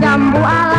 jambu alam